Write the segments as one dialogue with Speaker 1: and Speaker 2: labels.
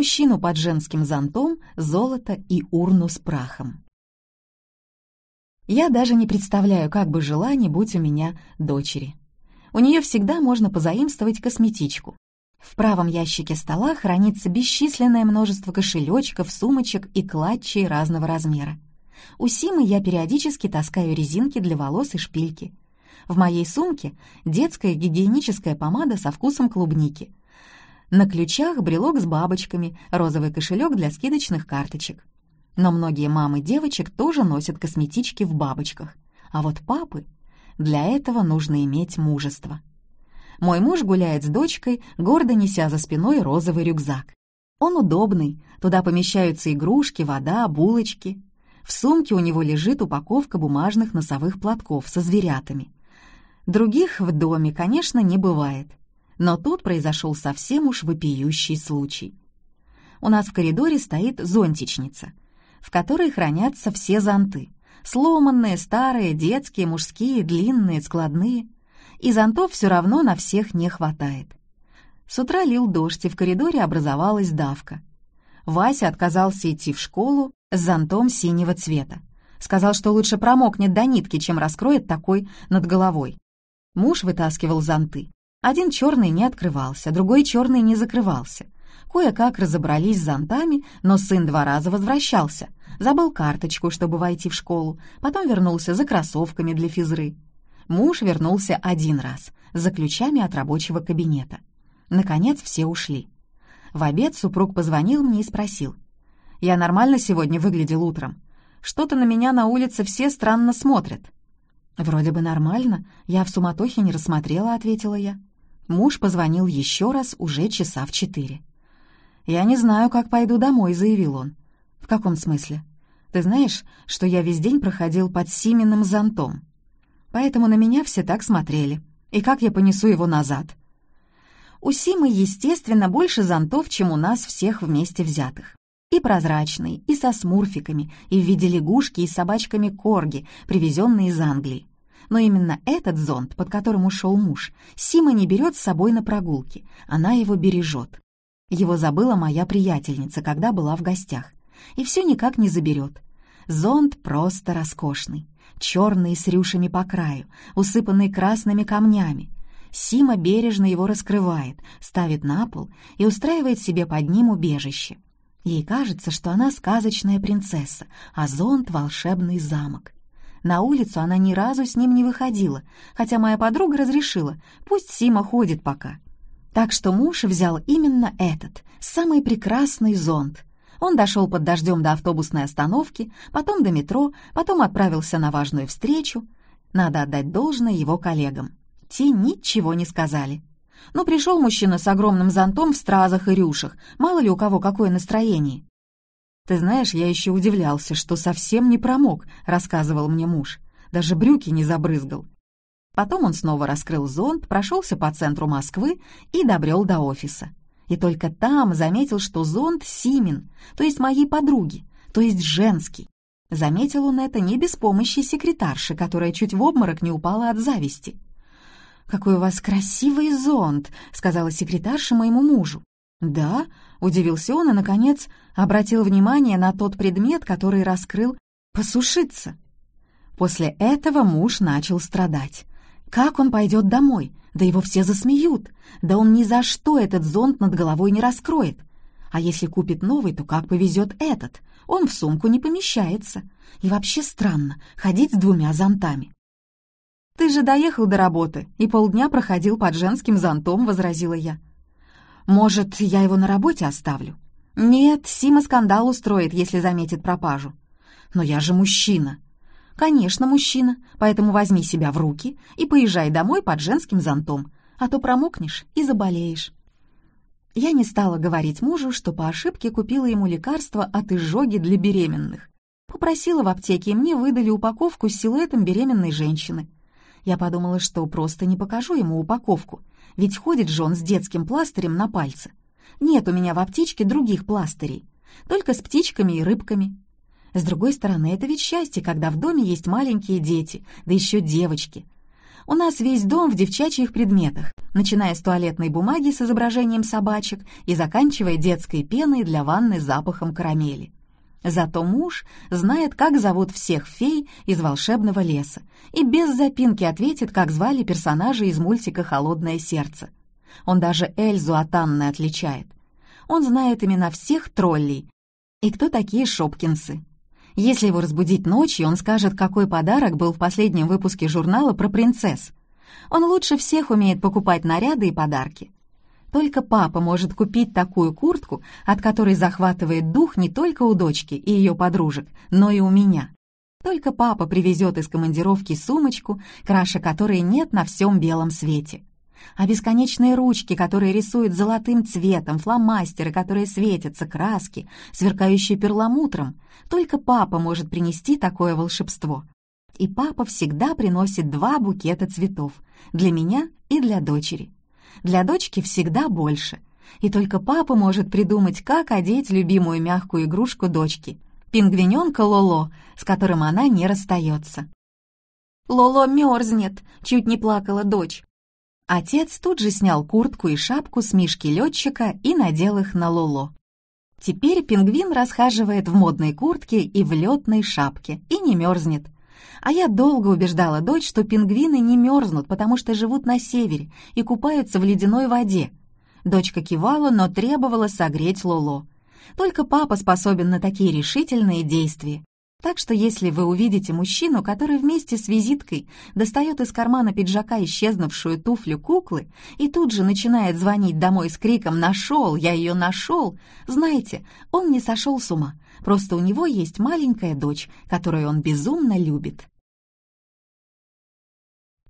Speaker 1: мужчину под женским зонтом, золото и урну с прахом. Я даже не представляю, как бы жила, не будь у меня дочери. У нее всегда можно позаимствовать косметичку. В правом ящике стола хранится бесчисленное множество кошелечков, сумочек и клатчей разного размера. У Симы я периодически таскаю резинки для волос и шпильки. В моей сумке детская гигиеническая помада со вкусом клубники. На ключах брелок с бабочками, розовый кошелек для скидочных карточек. Но многие мамы девочек тоже носят косметички в бабочках. А вот папы... Для этого нужно иметь мужество. Мой муж гуляет с дочкой, гордо неся за спиной розовый рюкзак. Он удобный, туда помещаются игрушки, вода, булочки. В сумке у него лежит упаковка бумажных носовых платков со зверятами. Других в доме, конечно, не бывает. Но тут произошел совсем уж вопиющий случай. У нас в коридоре стоит зонтичница — в которой хранятся все зонты. Сломанные, старые, детские, мужские, длинные, складные. И зонтов все равно на всех не хватает. С утра лил дождь, и в коридоре образовалась давка. Вася отказался идти в школу с зонтом синего цвета. Сказал, что лучше промокнет до нитки, чем раскроет такой над головой. Муж вытаскивал зонты. Один черный не открывался, другой черный не закрывался — Кое-как разобрались с зонтами, но сын два раза возвращался. Забыл карточку, чтобы войти в школу, потом вернулся за кроссовками для физры. Муж вернулся один раз, за ключами от рабочего кабинета. Наконец все ушли. В обед супруг позвонил мне и спросил. «Я нормально сегодня выглядел утром? Что-то на меня на улице все странно смотрят». «Вроде бы нормально, я в суматохе не рассмотрела», — ответила я. Муж позвонил еще раз уже часа в четыре. «Я не знаю, как пойду домой», — заявил он. «В каком смысле? Ты знаешь, что я весь день проходил под Сименным зонтом. Поэтому на меня все так смотрели. И как я понесу его назад?» У Симы, естественно, больше зонтов, чем у нас всех вместе взятых. И прозрачный, и со смурфиками, и в виде лягушки, и собачками корги, привезенные из Англии. Но именно этот зонт, под которым ушел муж, Сима не берет с собой на прогулки, она его бережет. Его забыла моя приятельница, когда была в гостях. И все никак не заберет. Зонт просто роскошный. Черный с рюшами по краю, усыпанный красными камнями. Сима бережно его раскрывает, ставит на пол и устраивает себе под ним убежище. Ей кажется, что она сказочная принцесса, а зонт — волшебный замок. На улицу она ни разу с ним не выходила, хотя моя подруга разрешила, пусть Сима ходит пока — так что муж взял именно этот, самый прекрасный зонт. Он дошел под дождем до автобусной остановки, потом до метро, потом отправился на важную встречу. Надо отдать должное его коллегам. Те ничего не сказали. Ну, пришел мужчина с огромным зонтом в стразах и рюшах, мало ли у кого какое настроение. «Ты знаешь, я еще удивлялся, что совсем не промок», — рассказывал мне муж. Даже брюки не забрызгал. Потом он снова раскрыл зонт, прошелся по центру Москвы и добрел до офиса. И только там заметил, что зонт Симин, то есть моей подруги, то есть женский. Заметил он это не без помощи секретарши, которая чуть в обморок не упала от зависти. «Какой у вас красивый зонт!» — сказала секретарша моему мужу. «Да?» — удивился он и, наконец, обратил внимание на тот предмет, который раскрыл «посушиться». После этого муж начал страдать. Как он пойдет домой? Да его все засмеют. Да он ни за что этот зонт над головой не раскроет. А если купит новый, то как повезет этот? Он в сумку не помещается. И вообще странно ходить с двумя зонтами. «Ты же доехал до работы и полдня проходил под женским зонтом», — возразила я. «Может, я его на работе оставлю?» «Нет, Сима скандал устроит, если заметит пропажу». «Но я же мужчина», «Конечно, мужчина, поэтому возьми себя в руки и поезжай домой под женским зонтом, а то промокнешь и заболеешь». Я не стала говорить мужу, что по ошибке купила ему лекарство от изжоги для беременных. Попросила в аптеке, и мне выдали упаковку с силуэтом беременной женщины. Я подумала, что просто не покажу ему упаковку, ведь ходит же он с детским пластырем на пальце. Нет у меня в аптечке других пластырей, только с птичками и рыбками. С другой стороны, это ведь счастье, когда в доме есть маленькие дети, да еще девочки. У нас весь дом в девчачьих предметах, начиная с туалетной бумаги с изображением собачек и заканчивая детской пеной для ванны с запахом карамели. Зато муж знает, как зовут всех фей из волшебного леса и без запинки ответит, как звали персонажей из мультика «Холодное сердце». Он даже Эльзу от Анны отличает. Он знает имена всех троллей. И кто такие шопкинсы. Если его разбудить ночью, он скажет, какой подарок был в последнем выпуске журнала про принцесс. Он лучше всех умеет покупать наряды и подарки. Только папа может купить такую куртку, от которой захватывает дух не только у дочки и ее подружек, но и у меня. Только папа привезет из командировки сумочку, краше которой нет на всем белом свете. А бесконечные ручки, которые рисуют золотым цветом, фломастеры, которые светятся, краски, сверкающие перламутром, только папа может принести такое волшебство. И папа всегда приносит два букета цветов для меня и для дочери. Для дочки всегда больше. И только папа может придумать, как одеть любимую мягкую игрушку дочки — пингвиненка Лоло, с которым она не расстается. «Лоло мерзнет!» — чуть не плакала дочь. Отец тут же снял куртку и шапку с мишки-летчика и надел их на Лоло. Теперь пингвин расхаживает в модной куртке и в летной шапке и не мерзнет — а я долго убеждала дочь, что пингвины не мерзнут, потому что живут на севере и купаются в ледяной воде. Дочка кивала, но требовала согреть Лоло. Только папа способен на такие решительные действия. Так что если вы увидите мужчину, который вместе с визиткой достает из кармана пиджака исчезнувшую туфлю куклы и тут же начинает звонить домой с криком «Нашел! Я ее нашел!», знаете, он не сошел с ума, просто у него есть маленькая дочь, которую он безумно любит.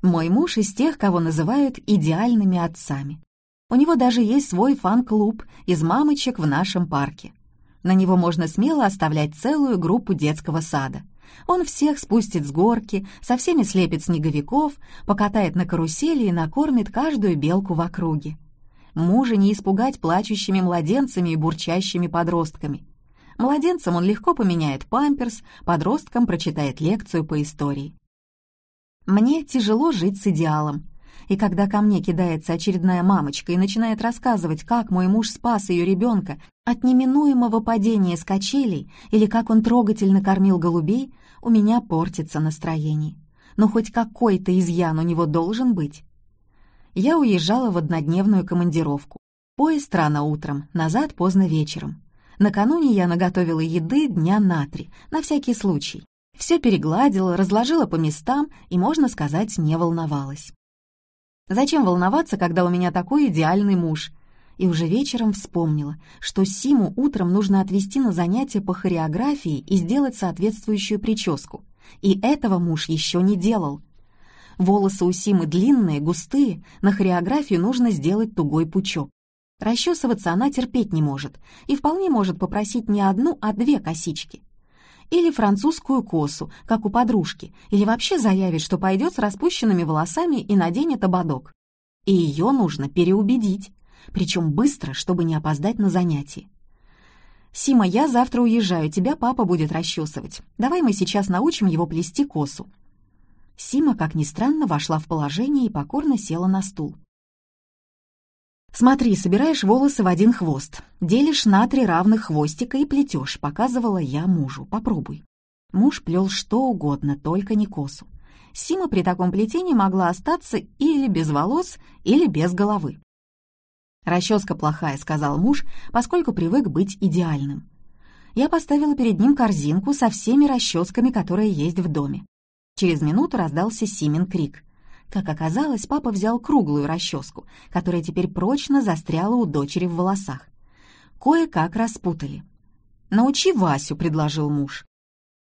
Speaker 1: Мой муж из тех, кого называют идеальными отцами. У него даже есть свой фан-клуб из мамочек в нашем парке. На него можно смело оставлять целую группу детского сада. Он всех спустит с горки, со всеми слепит снеговиков, покатает на карусели и накормит каждую белку в округе. Мужа не испугать плачущими младенцами и бурчащими подростками. Младенцам он легко поменяет памперс, подросткам прочитает лекцию по истории. Мне тяжело жить с идеалом, и когда ко мне кидается очередная мамочка и начинает рассказывать, как мой муж спас ее ребенка от неминуемого падения с качелей или как он трогательно кормил голубей, у меня портится настроение. Но хоть какой-то изъян у него должен быть. Я уезжала в однодневную командировку. Поезд рано утром, назад поздно вечером. Накануне я наготовила еды дня на три, на всякий случай. Все перегладила, разложила по местам и, можно сказать, не волновалась. Зачем волноваться, когда у меня такой идеальный муж? И уже вечером вспомнила, что Симу утром нужно отвезти на занятия по хореографии и сделать соответствующую прическу. И этого муж еще не делал. Волосы у Симы длинные, густые, на хореографию нужно сделать тугой пучок. Расчесываться она терпеть не может и вполне может попросить не одну, а две косички или французскую косу, как у подружки, или вообще заявит, что пойдет с распущенными волосами и наденет ободок. И ее нужно переубедить, причем быстро, чтобы не опоздать на занятие. «Сима, я завтра уезжаю, тебя папа будет расчесывать. Давай мы сейчас научим его плести косу». Сима, как ни странно, вошла в положение и покорно села на стул. «Смотри, собираешь волосы в один хвост, делишь на три равных хвостика и плетешь», — показывала я мужу. «Попробуй». Муж плел что угодно, только не косу. Сима при таком плетении могла остаться или без волос, или без головы. «Расческа плохая», — сказал муж, поскольку привык быть идеальным. Я поставила перед ним корзинку со всеми расческами, которые есть в доме. Через минуту раздался Симин крик. Как оказалось, папа взял круглую расческу, которая теперь прочно застряла у дочери в волосах. Кое-как распутали. «Научи Васю», — предложил муж.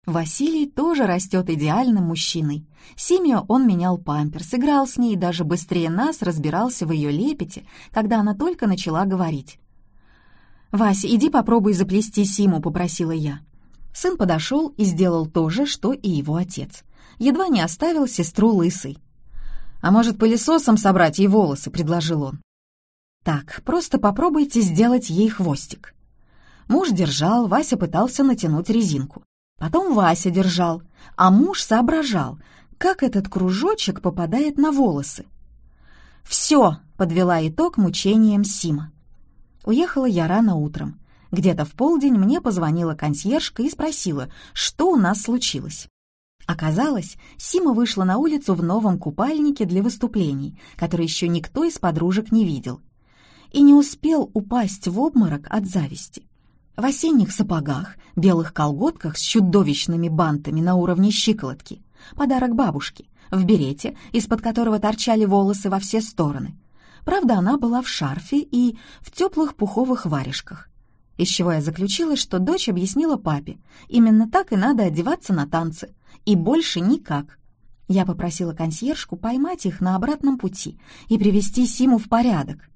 Speaker 1: Василий тоже растет идеальным мужчиной. Симео он менял памперс, играл с ней и даже быстрее нас разбирался в ее лепете, когда она только начала говорить. «Вася, иди попробуй заплести Симу», — попросила я. Сын подошел и сделал то же, что и его отец. Едва не оставил сестру лысой. «А может, пылесосом собрать ей волосы?» — предложил он. «Так, просто попробуйте сделать ей хвостик». Муж держал, Вася пытался натянуть резинку. Потом Вася держал, а муж соображал, как этот кружочек попадает на волосы. «Все!» — подвела итог мучением Сима. Уехала я рано утром. Где-то в полдень мне позвонила консьержка и спросила, что у нас случилось. Оказалось, Сима вышла на улицу в новом купальнике для выступлений, который еще никто из подружек не видел, и не успел упасть в обморок от зависти. В осенних сапогах, белых колготках с чудовищными бантами на уровне щиколотки, подарок бабушке, в берете, из-под которого торчали волосы во все стороны. Правда, она была в шарфе и в теплых пуховых варежках. Из чего я заключила, что дочь объяснила папе, именно так и надо одеваться на танцы, и больше никак. Я попросила консьержку поймать их на обратном пути и привести Симу в порядок.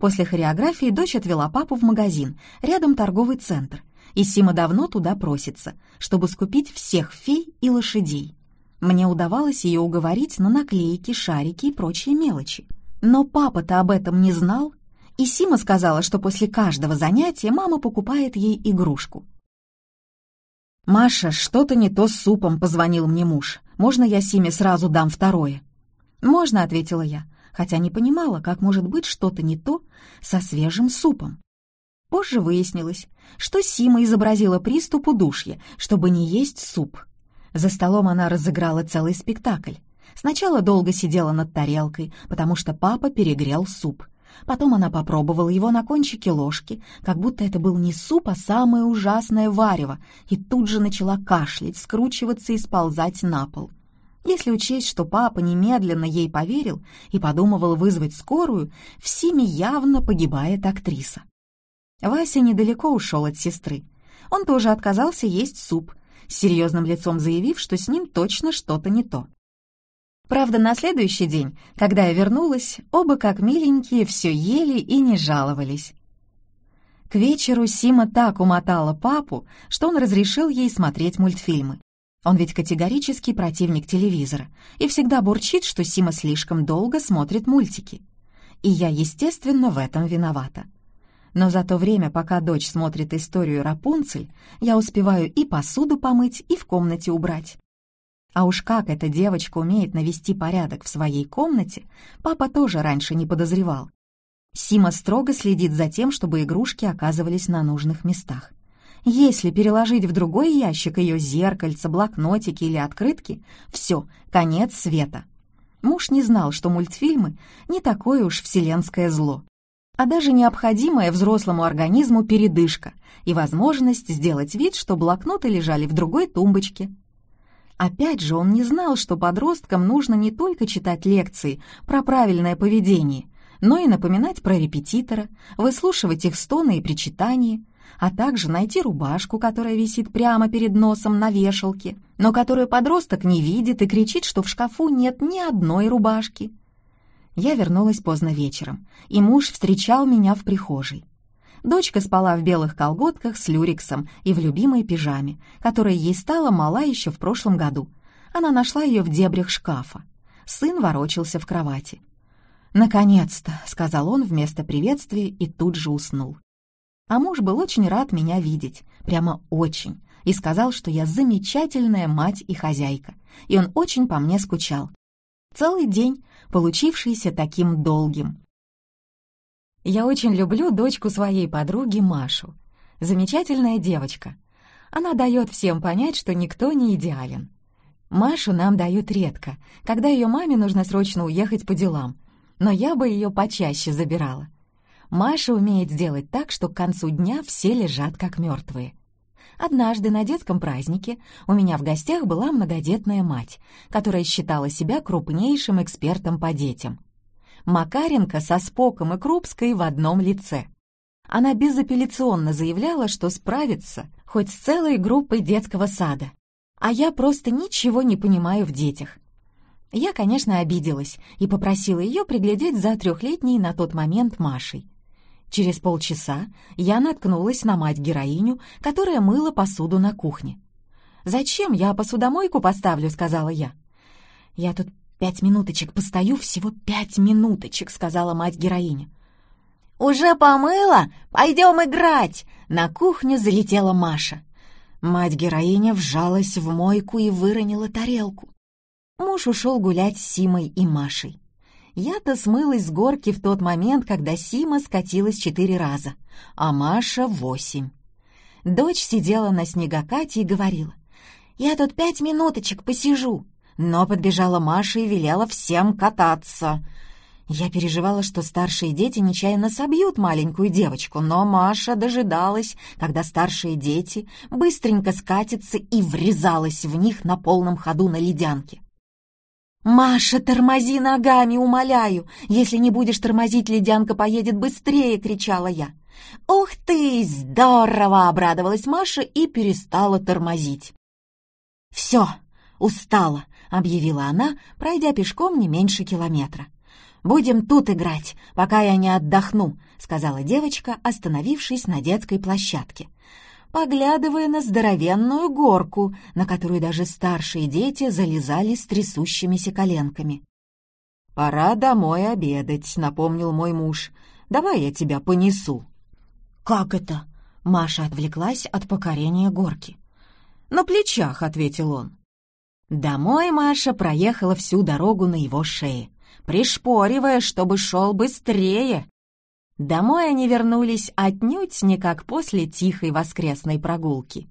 Speaker 1: После хореографии дочь отвела папу в магазин, рядом торговый центр, и Сима давно туда просится, чтобы скупить всех фей и лошадей. Мне удавалось ее уговорить на наклейки, шарики и прочие мелочи. Но папа-то об этом не знал, и Сима сказала, что после каждого занятия мама покупает ей игрушку. «Маша, что-то не то с супом», — позвонил мне муж. «Можно я Симе сразу дам второе?» «Можно», — ответила я, хотя не понимала, как может быть что-то не то со свежим супом. Позже выяснилось, что Сима изобразила приступ удушья, чтобы не есть суп. За столом она разыграла целый спектакль. Сначала долго сидела над тарелкой, потому что папа перегрел суп. Потом она попробовала его на кончике ложки, как будто это был не суп, а самое ужасное варево, и тут же начала кашлять, скручиваться и сползать на пол. Если учесть, что папа немедленно ей поверил и подумывал вызвать скорую, в Симе явно погибает актриса. Вася недалеко ушел от сестры. Он тоже отказался есть суп, с серьезным лицом заявив, что с ним точно что-то не то. Правда, на следующий день, когда я вернулась, оба как миленькие все ели и не жаловались. К вечеру Сима так умотала папу, что он разрешил ей смотреть мультфильмы. Он ведь категорический противник телевизора и всегда бурчит, что Сима слишком долго смотрит мультики. И я, естественно, в этом виновата. Но за то время, пока дочь смотрит историю Рапунцель, я успеваю и посуду помыть, и в комнате убрать. А уж как эта девочка умеет навести порядок в своей комнате, папа тоже раньше не подозревал. Сима строго следит за тем, чтобы игрушки оказывались на нужных местах. Если переложить в другой ящик ее зеркальца, блокнотики или открытки, все, конец света. Муж не знал, что мультфильмы не такое уж вселенское зло, а даже необходимая взрослому организму передышка и возможность сделать вид, что блокноты лежали в другой тумбочке, Опять же, он не знал, что подросткам нужно не только читать лекции про правильное поведение, но и напоминать про репетитора, выслушивать их стоны и причитания, а также найти рубашку, которая висит прямо перед носом на вешалке, но которую подросток не видит и кричит, что в шкафу нет ни одной рубашки. Я вернулась поздно вечером, и муж встречал меня в прихожей. Дочка спала в белых колготках с люрексом и в любимой пижаме, которая ей стала мала еще в прошлом году. Она нашла ее в дебрях шкафа. Сын ворочался в кровати. «Наконец-то!» — сказал он вместо приветствия и тут же уснул. А муж был очень рад меня видеть, прямо очень, и сказал, что я замечательная мать и хозяйка, и он очень по мне скучал. Целый день, получившийся таким долгим. Я очень люблю дочку своей подруги Машу. Замечательная девочка. Она дает всем понять, что никто не идеален. Машу нам дают редко, когда ее маме нужно срочно уехать по делам, но я бы ее почаще забирала. Маша умеет сделать так, что к концу дня все лежат как мертвые. Однажды на детском празднике у меня в гостях была многодетная мать, которая считала себя крупнейшим экспертом по детям. Макаренко со Споком и Крупской в одном лице. Она безапелляционно заявляла, что справится хоть с целой группой детского сада. А я просто ничего не понимаю в детях. Я, конечно, обиделась и попросила ее приглядеть за трехлетней на тот момент Машей. Через полчаса я наткнулась на мать-героиню, которая мыла посуду на кухне. «Зачем я посудомойку поставлю?» — сказала я. «Я тут «Пять минуточек постою, всего пять минуточек», — сказала мать-героиня. «Уже помыла? Пойдем играть!» На кухню залетела Маша. Мать-героиня вжалась в мойку и выронила тарелку. Муж ушел гулять с Симой и Машей. Я-то смылась с горки в тот момент, когда Сима скатилась четыре раза, а Маша — восемь. Дочь сидела на снегокате и говорила, «Я тут пять минуточек посижу». Но подбежала Маша и велела всем кататься. Я переживала, что старшие дети нечаянно собьют маленькую девочку, но Маша дожидалась, когда старшие дети быстренько скатятся и врезалась в них на полном ходу на ледянке. «Маша, тормози ногами, умоляю! Если не будешь тормозить, ледянка поедет быстрее!» — кричала я. «Ух ты! Здорово!» — обрадовалась Маша и перестала тормозить. «Все, устала!» — объявила она, пройдя пешком не меньше километра. «Будем тут играть, пока я не отдохну», — сказала девочка, остановившись на детской площадке поглядывая на здоровенную горку, на которую даже старшие дети залезали с трясущимися коленками. «Пора домой обедать», — напомнил мой муж. «Давай я тебя понесу». «Как это?» — Маша отвлеклась от покорения горки. «На плечах», — ответил он. Домой Маша проехала всю дорогу на его шее, пришпоривая, чтобы шел быстрее, Домой они вернулись отнюдь не как после тихой воскресной прогулки.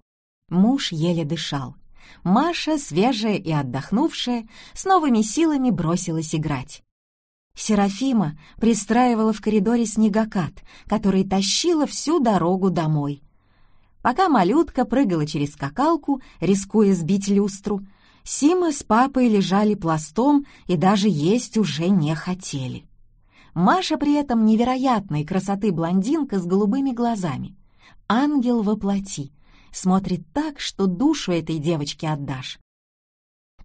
Speaker 1: Муж еле дышал. Маша, свежая и отдохнувшая, с новыми силами бросилась играть. Серафима пристраивала в коридоре снегокат, который тащила всю дорогу домой. Пока малютка прыгала через скакалку, рискуя сбить люстру, Сима с папой лежали пластом и даже есть уже не хотели. Маша при этом невероятной красоты блондинка с голубыми глазами. Ангел во плоти. Смотрит так, что душу этой девочке отдашь.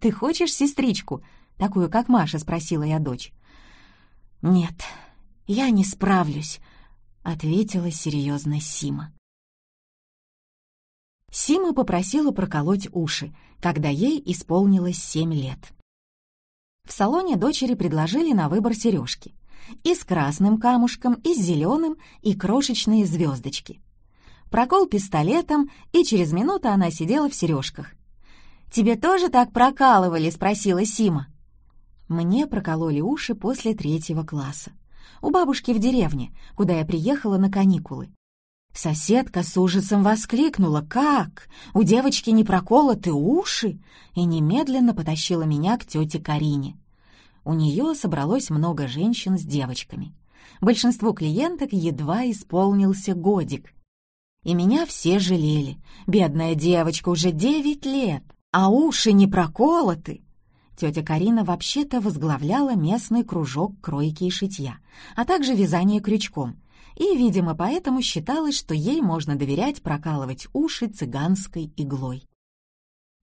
Speaker 1: «Ты хочешь сестричку, такую, как Маша?» — спросила я дочь. «Нет, я не справлюсь», — ответила серьезно Сима. Сима попросила проколоть уши, когда ей исполнилось семь лет. В салоне дочери предложили на выбор сережки — и с красным камушком, и с зеленым, и крошечные звездочки. Прокол пистолетом, и через минуту она сидела в сережках. «Тебе тоже так прокалывали?» — спросила Сима. Мне прокололи уши после третьего класса. У бабушки в деревне, куда я приехала на каникулы. Соседка с ужасом воскликнула «Как? У девочки не проколоты уши?» и немедленно потащила меня к тете Карине. У нее собралось много женщин с девочками. Большинству клиенток едва исполнился годик. И меня все жалели. Бедная девочка, уже девять лет, а уши не проколоты. Тетя Карина вообще-то возглавляла местный кружок кройки и шитья, а также вязание крючком. И, видимо, поэтому считалось, что ей можно доверять прокалывать уши цыганской иглой.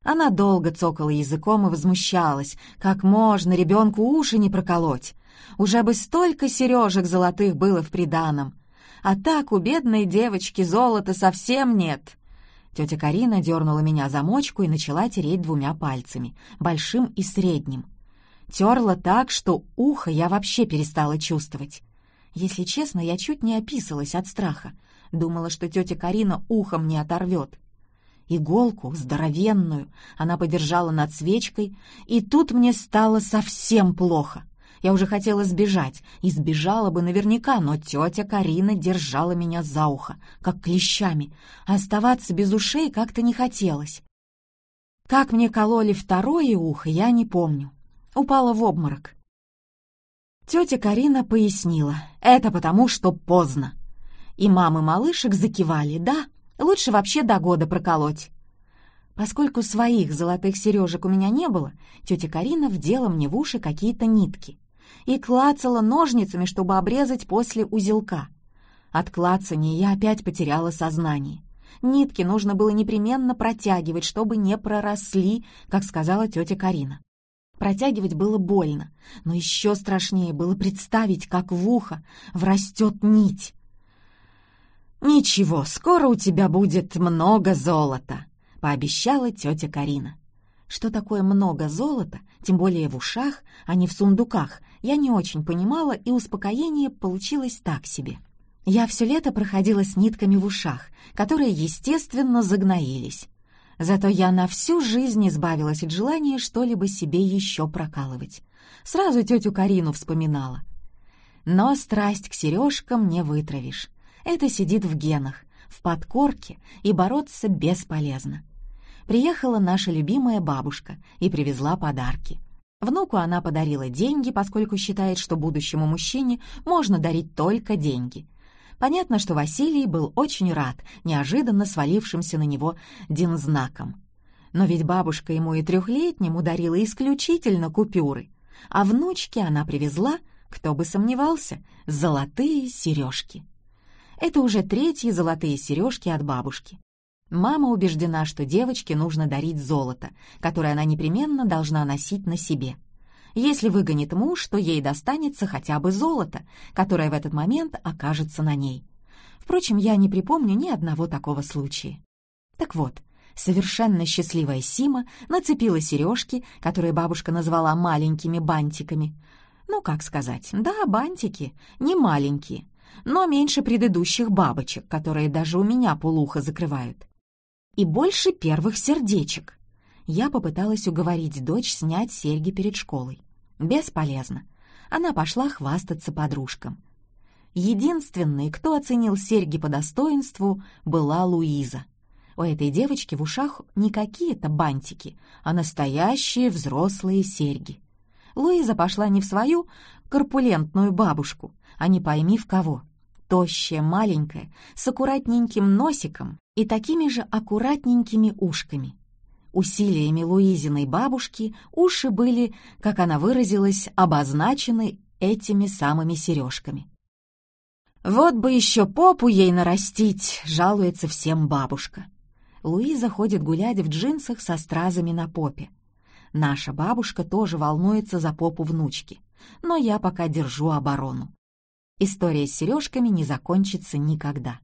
Speaker 1: Она долго цокала языком и возмущалась. Как можно ребенку уши не проколоть? Уже бы столько сережек золотых было в приданом. А так у бедной девочки золота совсем нет. Тетя Карина дернула меня за мочку и начала тереть двумя пальцами, большим и средним. Терла так, что ухо я вообще перестала чувствовать. Если честно, я чуть не описалась от страха. Думала, что тетя Карина ухом не оторвет иголку, здоровенную, она подержала над свечкой, и тут мне стало совсем плохо. Я уже хотела сбежать, и сбежала бы наверняка, но тетя Карина держала меня за ухо, как клещами, а оставаться без ушей как-то не хотелось. Как мне кололи второе ухо, я не помню. Упала в обморок. Тетя Карина пояснила, это потому, что поздно. И мамы малышек закивали, да, Лучше вообще до года проколоть. Поскольку своих золотых сережек у меня не было, тетя Карина вдела мне в уши какие-то нитки и клацала ножницами, чтобы обрезать после узелка. От клацания я опять потеряла сознание. Нитки нужно было непременно протягивать, чтобы не проросли, как сказала тетя Карина. Протягивать было больно, но еще страшнее было представить, как в ухо врастет нить. «Ничего, скоро у тебя будет много золота», — пообещала тетя Карина. Что такое много золота, тем более в ушах, а не в сундуках, я не очень понимала, и успокоение получилось так себе. Я все лето проходила с нитками в ушах, которые, естественно, загноились. Зато я на всю жизнь избавилась от желания что-либо себе еще прокалывать. Сразу тетю Карину вспоминала. Но страсть к сережкам не вытравишь. Это сидит в генах, в подкорке, и бороться бесполезно. Приехала наша любимая бабушка и привезла подарки. Внуку она подарила деньги, поскольку считает, что будущему мужчине можно дарить только деньги. Понятно, что Василий был очень рад неожиданно свалившимся на него динзнаком. Но ведь бабушка ему и трехлетнему дарила исключительно купюры, а внучке она привезла, кто бы сомневался, золотые сережки. Это уже третьи золотые сережки от бабушки. Мама убеждена, что девочке нужно дарить золото, которое она непременно должна носить на себе. Если выгонит муж, то ей достанется хотя бы золото, которое в этот момент окажется на ней. Впрочем, я не припомню ни одного такого случая. Так вот, совершенно счастливая Сима нацепила сережки, которые бабушка назвала маленькими бантиками. Ну, как сказать, да, бантики, не маленькие, но меньше предыдущих бабочек, которые даже у меня полуха закрывают и больше первых сердечек. Я попыталась уговорить дочь снять серьги перед школой. Бесполезно. Она пошла хвастаться подружкам. Единственной, кто оценил серьги по достоинству, была Луиза. У этой девочки в ушах не какие-то бантики, а настоящие взрослые серьги. Луиза пошла не в свою корпулентную бабушку, а не пойми в кого. Тощая, маленькая, с аккуратненьким носиком и такими же аккуратненькими ушками. Усилиями Луизиной бабушки уши были, как она выразилась, обозначены этими самыми сережками. «Вот бы еще попу ей нарастить!» — жалуется всем бабушка. Луиза ходит гулять в джинсах со стразами на попе. Наша бабушка тоже волнуется за попу внучки, но я пока держу оборону. История с сережками не закончится никогда.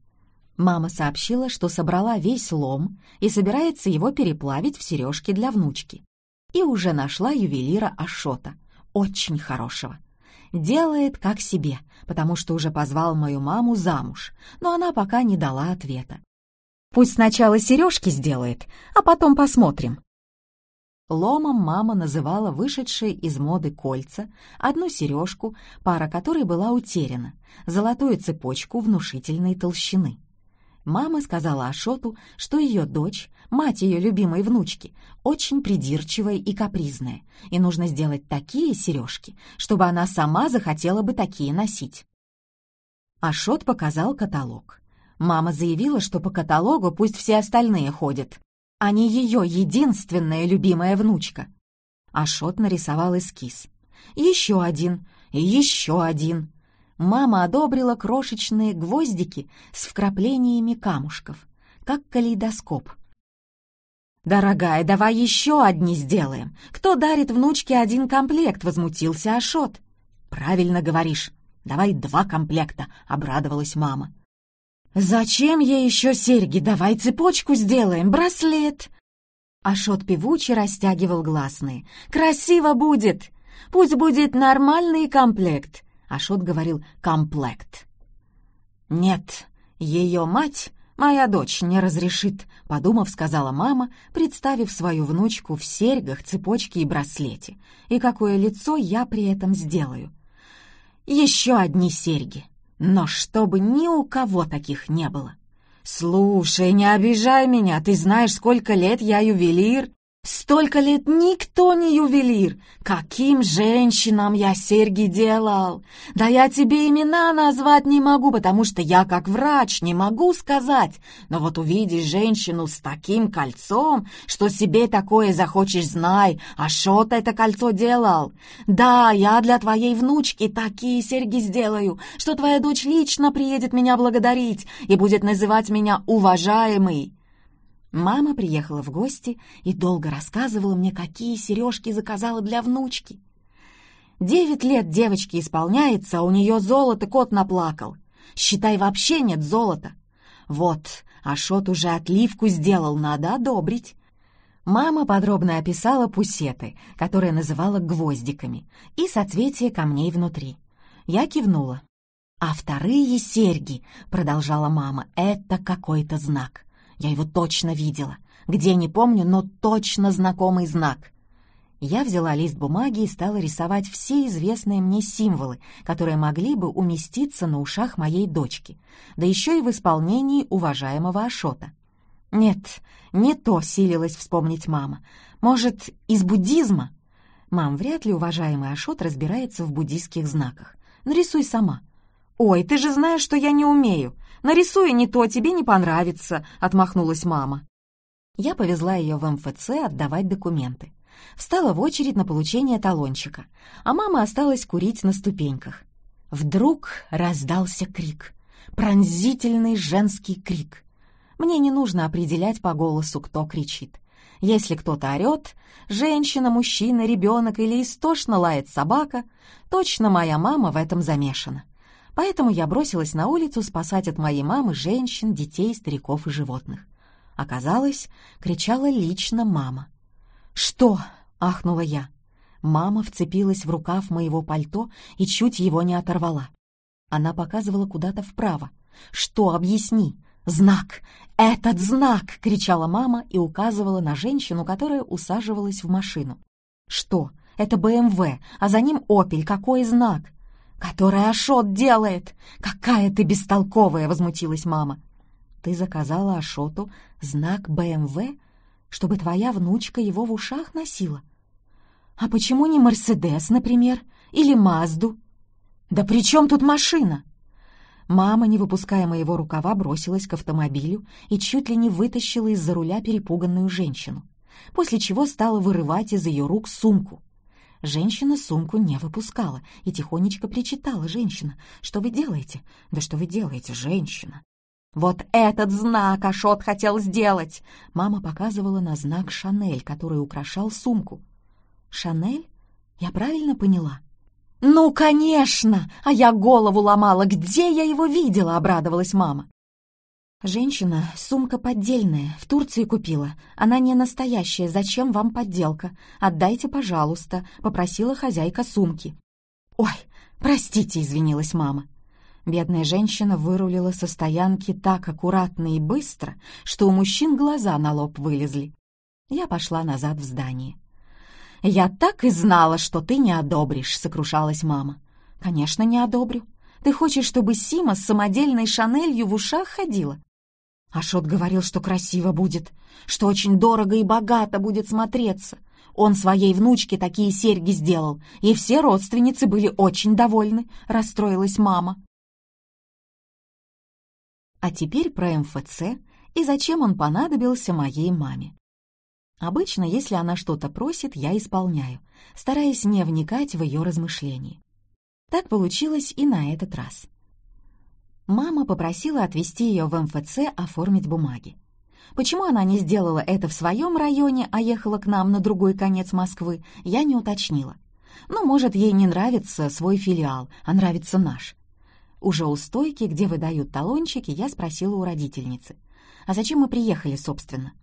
Speaker 1: Мама сообщила, что собрала весь лом и собирается его переплавить в сережки для внучки. И уже нашла ювелира Ашота, очень хорошего. Делает как себе, потому что уже позвал мою маму замуж, но она пока не дала ответа. Пусть сначала сережки сделает, а потом посмотрим. Ломом мама называла вышедшие из моды кольца, одну сережку, пара которой была утеряна, золотую цепочку внушительной толщины. Мама сказала Ашоту, что ее дочь, мать ее любимой внучки, очень придирчивая и капризная, и нужно сделать такие сережки, чтобы она сама захотела бы такие носить. Ашот показал каталог. Мама заявила, что по каталогу пусть все остальные ходят, а не ее единственная любимая внучка. Ашот нарисовал эскиз. Еще один, и еще один мама одобрила крошечные гвоздики с вкраплениями камушков, как калейдоскоп. «Дорогая, давай еще одни сделаем. Кто дарит внучке один комплект?» — возмутился Ашот. «Правильно говоришь. Давай два комплекта», — обрадовалась мама. «Зачем ей еще серьги? Давай цепочку сделаем, браслет!» Ашот певуче растягивал гласные. «Красиво будет! Пусть будет нормальный комплект!» Ашот говорил «комплект». «Нет, ее мать, моя дочь, не разрешит», — подумав, сказала мама, представив свою внучку в серьгах, цепочке и браслете. «И какое лицо я при этом сделаю?» «Еще одни серьги, но чтобы ни у кого таких не было». «Слушай, не обижай меня, ты знаешь, сколько лет я ювелир?» Столько лет никто не ювелир. Каким женщинам я серьги делал? Да я тебе имена назвать не могу, потому что я как врач не могу сказать. Но вот увидишь женщину с таким кольцом, что себе такое захочешь, знай, а что-то это кольцо делал. Да, я для твоей внучки такие серьги сделаю, что твоя дочь лично приедет меня благодарить и будет называть меня уважаемый. Мама приехала в гости и долго рассказывала мне, какие сережки заказала для внучки. Девять лет девочке исполняется, а у нее золото кот наплакал. Считай, вообще нет золота. Вот, Ашот уже отливку сделал, надо одобрить. Мама подробно описала пусеты, которые называла гвоздиками, и соцветия камней внутри. Я кивнула. «А вторые серьги», — продолжала мама, — «это какой-то знак. Я его точно видела. Где не помню, но точно знакомый знак. Я взяла лист бумаги и стала рисовать все известные мне символы, которые могли бы уместиться на ушах моей дочки, да еще и в исполнении уважаемого Ашота. Нет, не то силилась вспомнить мама. Может, из буддизма? Мам, вряд ли уважаемый Ашот разбирается в буддийских знаках. Нарисуй сама. «Ой, ты же знаешь, что я не умею. Нарисуй не то, тебе не понравится», — отмахнулась мама. Я повезла ее в МФЦ отдавать документы. Встала в очередь на получение талончика, а мама осталась курить на ступеньках. Вдруг раздался крик. Пронзительный женский крик. Мне не нужно определять по голосу, кто кричит. Если кто-то орет, женщина, мужчина, ребенок или истошно лает собака, точно моя мама в этом замешана. Поэтому я бросилась на улицу спасать от моей мамы женщин, детей, стариков и животных. Оказалось, кричала лично мама. «Что?» — ахнула я. Мама вцепилась в рукав моего пальто и чуть его не оторвала. Она показывала куда-то вправо. «Что? Объясни!» «Знак! Этот знак!» — кричала мама и указывала на женщину, которая усаживалась в машину. «Что? Это БМВ, а за ним Опель. Какой знак?» «Который Ашот делает! Какая ты бестолковая!» — возмутилась мама. «Ты заказала Ашоту знак БМВ, чтобы твоя внучка его в ушах носила? А почему не Мерседес, например, или Мазду? Да при чем тут машина?» Мама, не выпуская моего рукава, бросилась к автомобилю и чуть ли не вытащила из-за руля перепуганную женщину, после чего стала вырывать из ее рук сумку. Женщина сумку не выпускала и тихонечко причитала женщина. «Что вы делаете? Да что вы делаете, женщина?» «Вот этот знак Ашот хотел сделать!» Мама показывала на знак «Шанель», который украшал сумку. «Шанель? Я правильно поняла?» «Ну, конечно! А я голову ломала! Где я его видела?» — обрадовалась мама. «Женщина, сумка поддельная, в Турции купила. Она не настоящая, зачем вам подделка? Отдайте, пожалуйста», — попросила хозяйка сумки. «Ой, простите», — извинилась мама. Бедная женщина вырулила со стоянки так аккуратно и быстро, что у мужчин глаза на лоб вылезли. Я пошла назад в здание. «Я так и знала, что ты не одобришь», — сокрушалась мама. «Конечно, не одобрю. Ты хочешь, чтобы Сима с самодельной Шанелью в ушах ходила? Ашот говорил, что красиво будет, что очень дорого и богато будет смотреться. Он своей внучке такие серьги сделал, и все родственницы были очень довольны, расстроилась мама. А теперь про МФЦ и зачем он понадобился моей маме. Обычно, если она что-то просит, я исполняю, стараясь не вникать в ее размышления. Так получилось и на этот раз. Мама попросила отвезти ее в МФЦ оформить бумаги. Почему она не сделала это в своем районе, а ехала к нам на другой конец Москвы, я не уточнила. Ну, может, ей не нравится свой филиал, а нравится наш. Уже у стойки, где выдают талончики, я спросила у родительницы. «А зачем мы приехали, собственно?»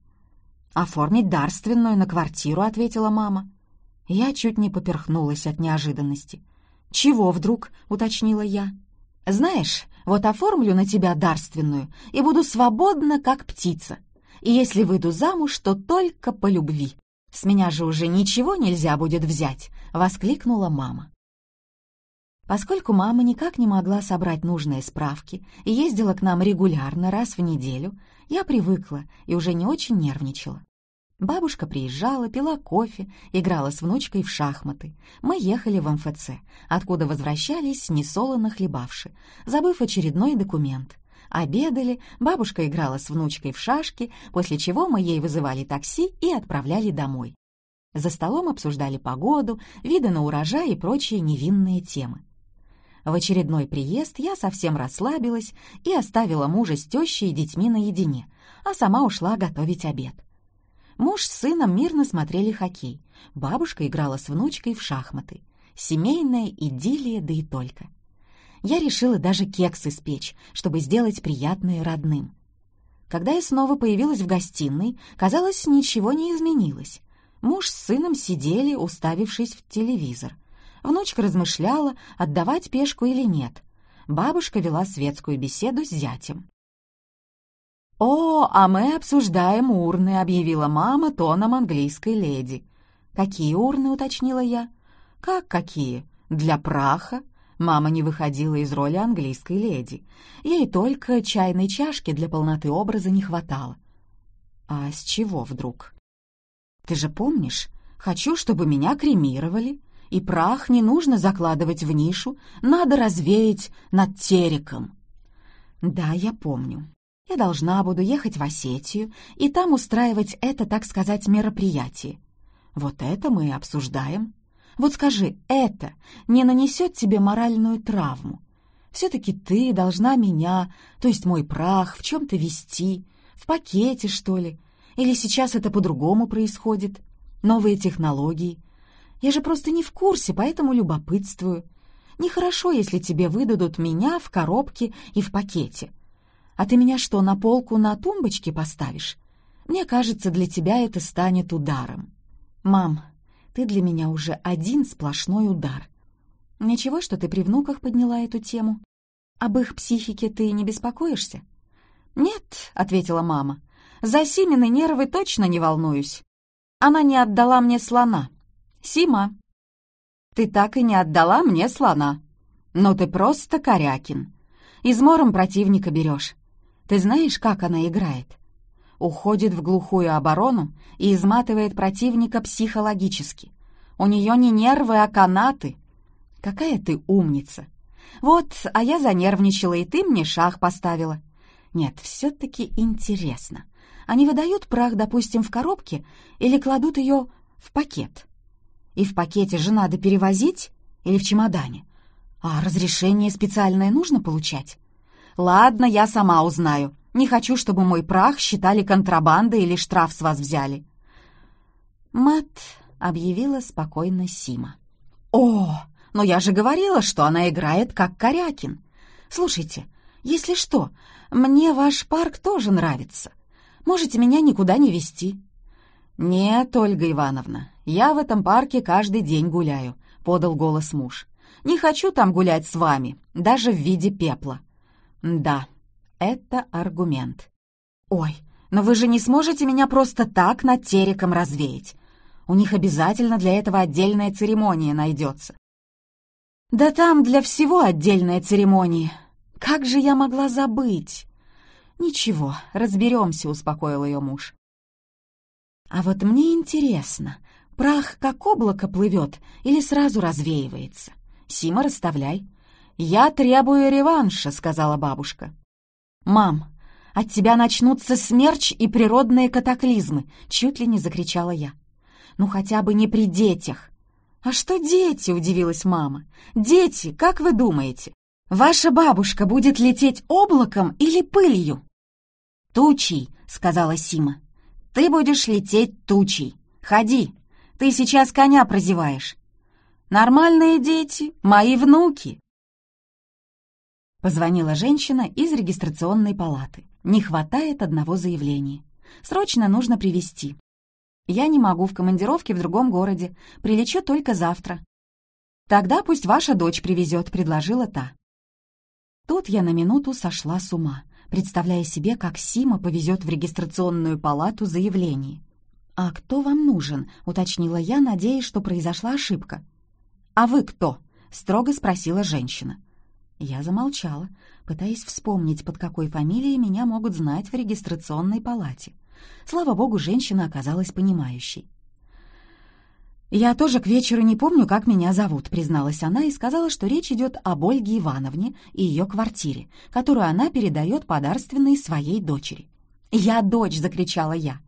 Speaker 1: «Оформить дарственную на квартиру», — ответила мама. Я чуть не поперхнулась от неожиданности. «Чего вдруг?» — уточнила я. «Знаешь, вот оформлю на тебя дарственную и буду свободна, как птица. И если выйду замуж, то только по любви. С меня же уже ничего нельзя будет взять», — воскликнула мама. Поскольку мама никак не могла собрать нужные справки и ездила к нам регулярно раз в неделю, я привыкла и уже не очень нервничала. Бабушка приезжала, пила кофе, играла с внучкой в шахматы. Мы ехали в МФЦ, откуда возвращались, несолоно хлебавши, забыв очередной документ. Обедали, бабушка играла с внучкой в шашки, после чего мы ей вызывали такси и отправляли домой. За столом обсуждали погоду, виды на урожай и прочие невинные темы. В очередной приезд я совсем расслабилась и оставила мужа с тещей и детьми наедине, а сама ушла готовить обед. Муж с сыном мирно смотрели хоккей. Бабушка играла с внучкой в шахматы. Семейная идиллия, да и только. Я решила даже кексы испечь, чтобы сделать приятное родным. Когда я снова появилась в гостиной, казалось, ничего не изменилось. Муж с сыном сидели, уставившись в телевизор. Внучка размышляла, отдавать пешку или нет. Бабушка вела светскую беседу с зятем. «О, а мы обсуждаем урны», — объявила мама тоном английской леди. «Какие урны?» — уточнила я. «Как какие? Для праха?» Мама не выходила из роли английской леди. Ей только чайной чашки для полноты образа не хватало. «А с чего вдруг?» «Ты же помнишь, хочу, чтобы меня кремировали, и прах не нужно закладывать в нишу, надо развеять над тереком». «Да, я помню. Я должна буду ехать в Осетию и там устраивать это, так сказать, мероприятие. Вот это мы и обсуждаем. Вот скажи, это не нанесет тебе моральную травму? Все-таки ты должна меня, то есть мой прах, в чем-то вести, в пакете, что ли? Или сейчас это по-другому происходит? Новые технологии? Я же просто не в курсе, поэтому любопытствую. Нехорошо, если тебе выдадут меня в коробке и в пакете. А ты меня что, на полку на тумбочке поставишь? Мне кажется, для тебя это станет ударом. Мам, ты для меня уже один сплошной удар. Ничего, что ты при внуках подняла эту тему? Об их психике ты не беспокоишься? Нет, — ответила мама, — за Симины нервы точно не волнуюсь. Она не отдала мне слона. Сима, ты так и не отдала мне слона. Но ты просто корякин. Измором противника берешь. Ты знаешь, как она играет? Уходит в глухую оборону и изматывает противника психологически. У нее не нервы, а канаты. Какая ты умница! Вот, а я занервничала, и ты мне шах поставила. Нет, все-таки интересно. Они выдают прах, допустим, в коробке или кладут ее в пакет? И в пакете же надо перевозить или в чемодане? А разрешение специальное нужно получать? «Ладно, я сама узнаю. Не хочу, чтобы мой прах считали контрабандой или штраф с вас взяли». «Мат», — объявила спокойно Сима. «О, но я же говорила, что она играет как Корякин. Слушайте, если что, мне ваш парк тоже нравится. Можете меня никуда не везти». «Нет, Ольга Ивановна, я в этом парке каждый день гуляю», — подал голос муж. «Не хочу там гулять с вами, даже в виде пепла. Да, это аргумент. Ой, но вы же не сможете меня просто так над тереком развеять. У них обязательно для этого отдельная церемония найдется. Да там для всего отдельная церемония. Как же я могла забыть? Ничего, разберемся, успокоил ее муж. А вот мне интересно, прах как облако плывет или сразу развеивается? Сима, расставляй. «Я требую реванша», — сказала бабушка. «Мам, от тебя начнутся смерч и природные катаклизмы», — чуть ли не закричала я. «Ну хотя бы не при детях». «А что дети?» — удивилась мама. «Дети, как вы думаете, ваша бабушка будет лететь облаком или пылью?» «Тучей», — сказала Сима. «Ты будешь лететь тучей. Ходи, ты сейчас коня прозеваешь». «Нормальные дети, мои внуки», Позвонила женщина из регистрационной палаты. Не хватает одного заявления. Срочно нужно привезти. Я не могу в командировке в другом городе. Прилечу только завтра. Тогда пусть ваша дочь привезет, предложила та. Тут я на минуту сошла с ума, представляя себе, как Сима повезет в регистрационную палату заявление. «А кто вам нужен?» — уточнила я, надеясь, что произошла ошибка. «А вы кто?» — строго спросила женщина. Я замолчала, пытаясь вспомнить, под какой фамилией меня могут знать в регистрационной палате. Слава богу, женщина оказалась понимающей. «Я тоже к вечеру не помню, как меня зовут», — призналась она и сказала, что речь идет об Ольге Ивановне и ее квартире, которую она передает подарственной своей дочери. «Я дочь!» — закричала я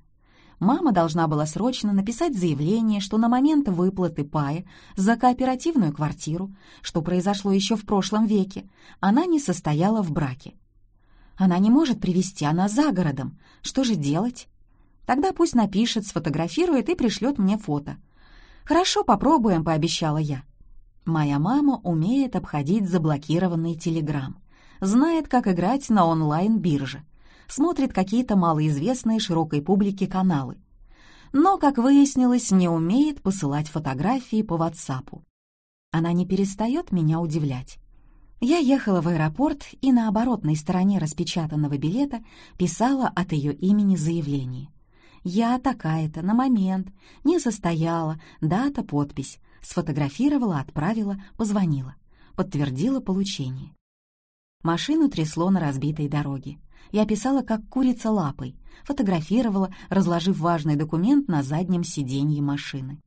Speaker 1: мама должна была срочно написать заявление, что на момент выплаты пая за кооперативную квартиру, что произошло еще в прошлом веке, она не состояла в браке. Она не может привести, она за городом. Что же делать? Тогда пусть напишет, сфотографирует и пришлет мне фото. «Хорошо, попробуем», — пообещала я. Моя мама умеет обходить заблокированный телеграм, знает, как играть на онлайн-бирже смотрит какие-то малоизвестные широкой публике каналы. Но, как выяснилось, не умеет посылать фотографии по WhatsApp. Она не перестает меня удивлять. Я ехала в аэропорт и на оборотной стороне распечатанного билета писала от ее имени заявление. Я такая-то, на момент, не состояла, дата, подпись. Сфотографировала, отправила, позвонила. Подтвердила получение. Машину трясло на разбитой дороге. Я писала, как курица лапой, фотографировала, разложив важный документ на заднем сиденье машины.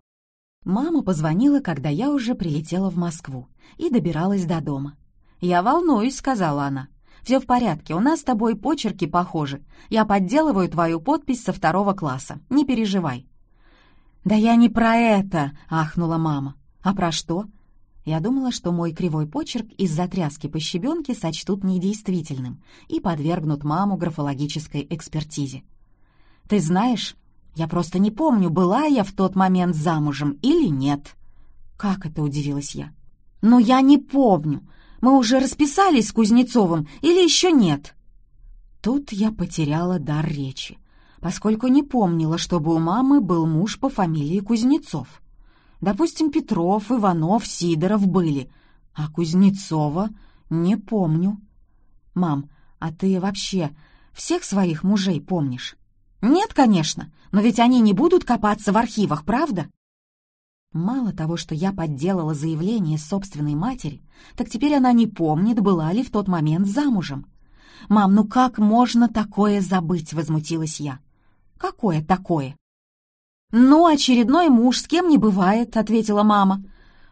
Speaker 1: Мама позвонила, когда я уже прилетела в Москву и добиралась до дома. «Я волнуюсь», — сказала она. «Все в порядке, у нас с тобой почерки похожи. Я подделываю твою подпись со второго класса. Не переживай». «Да я не про это!» — ахнула мама. «А про что?» Я думала, что мой кривой почерк из-за тряски по щебенке сочтут недействительным и подвергнут маму графологической экспертизе. «Ты знаешь, я просто не помню, была я в тот момент замужем или нет». «Как это?» — удивилась я. «Но я не помню. Мы уже расписались с Кузнецовым или еще нет?» Тут я потеряла дар речи, поскольку не помнила, чтобы у мамы был муж по фамилии Кузнецов. Допустим, Петров, Иванов, Сидоров были, а Кузнецова не помню. «Мам, а ты вообще всех своих мужей помнишь?» «Нет, конечно, но ведь они не будут копаться в архивах, правда?» Мало того, что я подделала заявление собственной матери, так теперь она не помнит, была ли в тот момент замужем. «Мам, ну как можно такое забыть?» — возмутилась я. «Какое такое?» «Ну, очередной муж с кем не бывает», — ответила мама.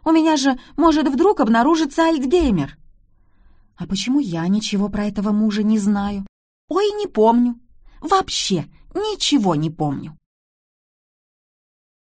Speaker 1: «У меня же может вдруг обнаружиться Альцгеймер». «А почему я ничего про этого мужа не знаю?» «Ой, не помню. Вообще ничего не помню».